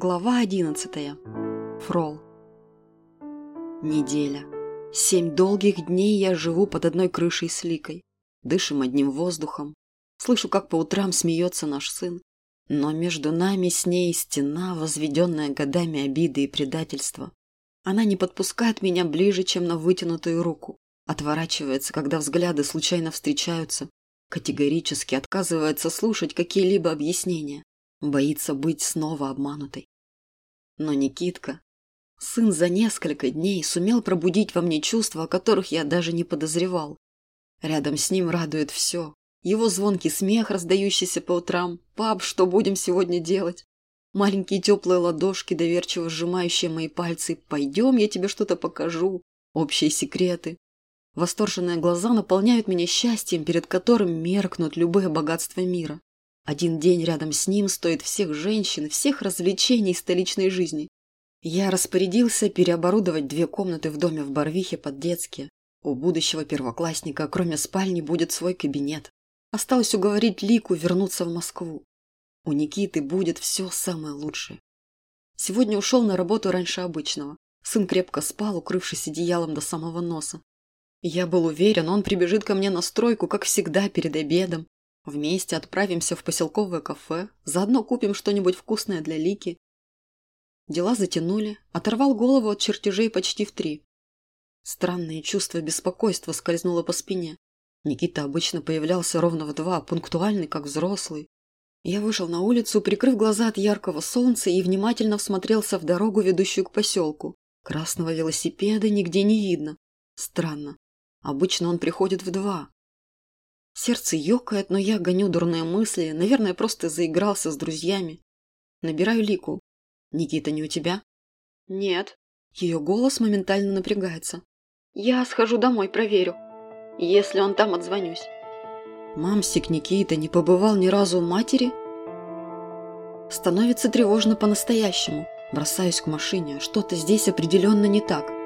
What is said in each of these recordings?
Глава одиннадцатая. Фрол. Неделя. Семь долгих дней я живу под одной крышей с Ликой. Дышим одним воздухом. Слышу, как по утрам смеется наш сын. Но между нами с ней стена, возведенная годами обиды и предательства. Она не подпускает меня ближе, чем на вытянутую руку. Отворачивается, когда взгляды случайно встречаются. Категорически отказывается слушать какие-либо объяснения. Боится быть снова обманутой. Но Никитка, сын за несколько дней сумел пробудить во мне чувства, о которых я даже не подозревал. Рядом с ним радует все. Его звонкий смех, раздающийся по утрам. «Пап, что будем сегодня делать?» Маленькие теплые ладошки, доверчиво сжимающие мои пальцы. «Пойдем, я тебе что-то покажу». Общие секреты. Восторженные глаза наполняют меня счастьем, перед которым меркнут любые богатства мира. Один день рядом с ним стоит всех женщин, всех развлечений столичной жизни. Я распорядился переоборудовать две комнаты в доме в Барвихе под детские. У будущего первоклассника, кроме спальни, будет свой кабинет. Осталось уговорить Лику вернуться в Москву. У Никиты будет все самое лучшее. Сегодня ушел на работу раньше обычного. Сын крепко спал, укрывшись одеялом до самого носа. Я был уверен, он прибежит ко мне на стройку, как всегда, перед обедом, Вместе отправимся в поселковое кафе, заодно купим что-нибудь вкусное для Лики. Дела затянули, оторвал голову от чертежей почти в три. Странное чувство беспокойства скользнуло по спине. Никита обычно появлялся ровно в два, пунктуальный, как взрослый. Я вышел на улицу, прикрыв глаза от яркого солнца и внимательно всмотрелся в дорогу, ведущую к поселку. Красного велосипеда нигде не видно. Странно. Обычно он приходит в два. Сердце ёкает, но я гоню дурные мысли. Наверное, просто заигрался с друзьями. Набираю Лику. «Никита не у тебя?» «Нет». Ее голос моментально напрягается. «Я схожу домой, проверю. Если он там, отзвонюсь». Мамсик Никита не побывал ни разу у матери? Становится тревожно по-настоящему. Бросаюсь к машине. Что-то здесь определенно не так.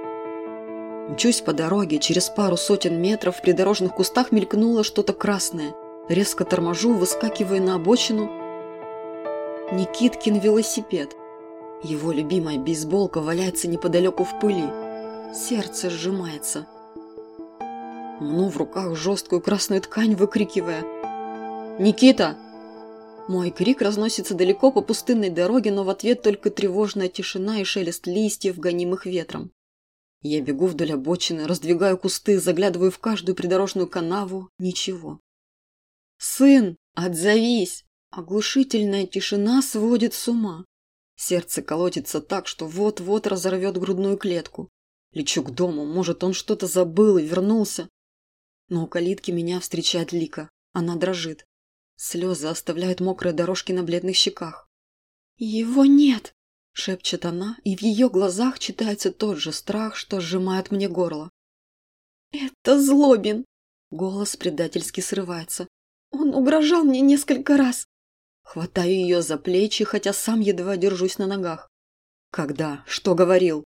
Мчусь по дороге, через пару сотен метров в придорожных кустах мелькнуло что-то красное. Резко торможу, выскакивая на обочину. Никиткин велосипед. Его любимая бейсболка валяется неподалеку в пыли. Сердце сжимается. Мну в руках жесткую красную ткань, выкрикивая «Никита!». Мой крик разносится далеко по пустынной дороге, но в ответ только тревожная тишина и шелест листьев, гонимых ветром. Я бегу вдоль обочины, раздвигаю кусты, заглядываю в каждую придорожную канаву. Ничего. «Сын, отзовись!» Оглушительная тишина сводит с ума. Сердце колотится так, что вот-вот разорвет грудную клетку. Лечу к дому, может, он что-то забыл и вернулся. Но у калитки меня встречает Лика. Она дрожит. Слезы оставляют мокрые дорожки на бледных щеках. «Его нет!» – шепчет она, и в ее глазах читается тот же страх, что сжимает мне горло. «Это Злобин!» – голос предательски срывается. «Он угрожал мне несколько раз!» Хватаю ее за плечи, хотя сам едва держусь на ногах. «Когда? Что говорил?»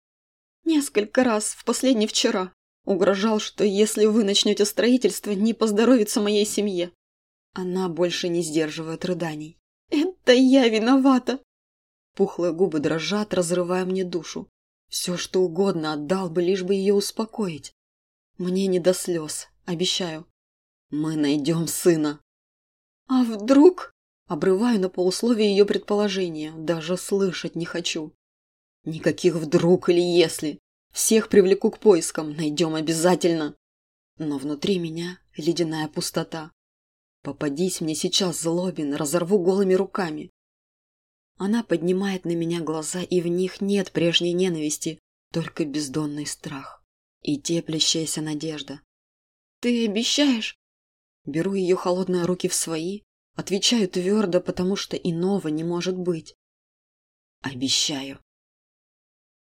«Несколько раз, в последний вчера. Угрожал, что если вы начнете строительство, не поздоровится моей семье». Она больше не сдерживает рыданий. «Это я виновата!» Пухлые губы дрожат, разрывая мне душу. Все, что угодно отдал бы, лишь бы ее успокоить. Мне не до слез, обещаю. Мы найдем сына. А вдруг? Обрываю на полусловие ее предположения. Даже слышать не хочу. Никаких вдруг или если. Всех привлеку к поискам. Найдем обязательно. Но внутри меня ледяная пустота. Попадись мне сейчас, злобин, разорву голыми руками. Она поднимает на меня глаза, и в них нет прежней ненависти, только бездонный страх и теплящаяся надежда. «Ты обещаешь?» Беру ее холодные руки в свои, отвечаю твердо, потому что иного не может быть. «Обещаю».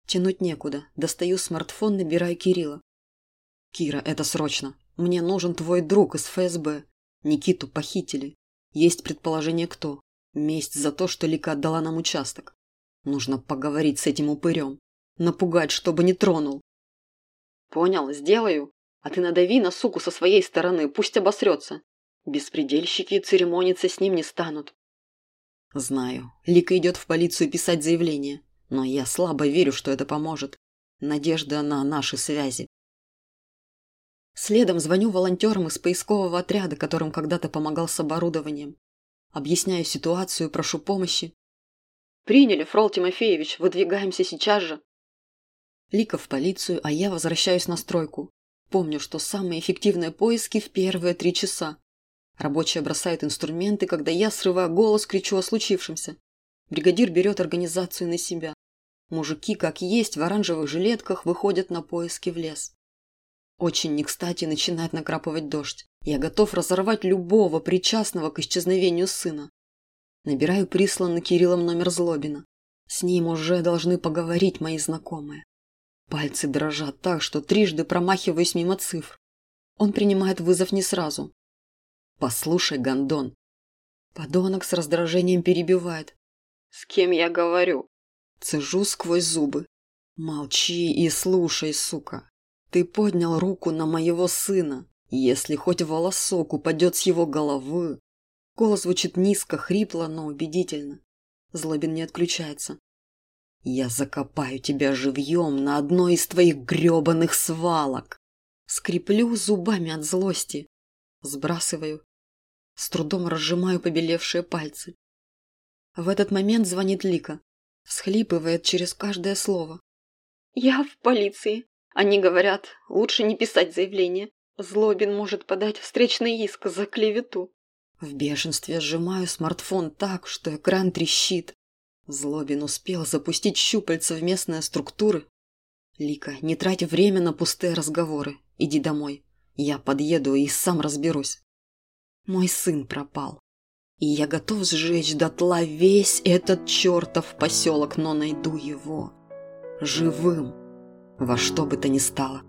Тянуть некуда. Достаю смартфон, набираю Кирилла. «Кира, это срочно. Мне нужен твой друг из ФСБ. Никиту похитили. Есть предположение, кто. Месть за то, что Лика отдала нам участок. Нужно поговорить с этим упырем. Напугать, чтобы не тронул. Понял, сделаю. А ты надави на суку со своей стороны, пусть обосрется. Беспредельщики церемониться с ним не станут. Знаю, Лика идет в полицию писать заявление, но я слабо верю, что это поможет. Надежда на наши связи. Следом звоню волонтерам из поискового отряда, которым когда-то помогал с оборудованием. Объясняю ситуацию, прошу помощи. «Приняли, Фрол Тимофеевич, выдвигаемся сейчас же». Лика в полицию, а я возвращаюсь на стройку. Помню, что самые эффективные поиски в первые три часа. Рабочие бросают инструменты, когда я, срывая голос, кричу о случившемся. Бригадир берет организацию на себя. Мужики, как есть, в оранжевых жилетках выходят на поиски в лес. Очень не кстати начинает накрапывать дождь. Я готов разорвать любого причастного к исчезновению сына. Набираю присланный Кириллом номер Злобина. С ним уже должны поговорить мои знакомые. Пальцы дрожат так, что трижды промахиваюсь мимо цифр. Он принимает вызов не сразу. «Послушай, Гондон». Подонок с раздражением перебивает. «С кем я говорю?» Цежу сквозь зубы. «Молчи и слушай, сука. Ты поднял руку на моего сына. Если хоть волосок упадет с его головы...» Голос звучит низко, хрипло, но убедительно. Злобин не отключается. Я закопаю тебя живьем на одной из твоих гребаных свалок. Скреплю зубами от злости. Сбрасываю. С трудом разжимаю побелевшие пальцы. В этот момент звонит Лика. Всхлипывает через каждое слово. «Я в полиции. Они говорят, лучше не писать заявление. Злобин может подать встречный иск за клевету». В бешенстве сжимаю смартфон так, что экран трещит. Злобин успел запустить щупальца в местные структуры. Лика, не трать время на пустые разговоры. Иди домой. Я подъеду и сам разберусь. Мой сын пропал. И я готов сжечь дотла весь этот чертов поселок, но найду его. Живым. Во что бы то ни стало.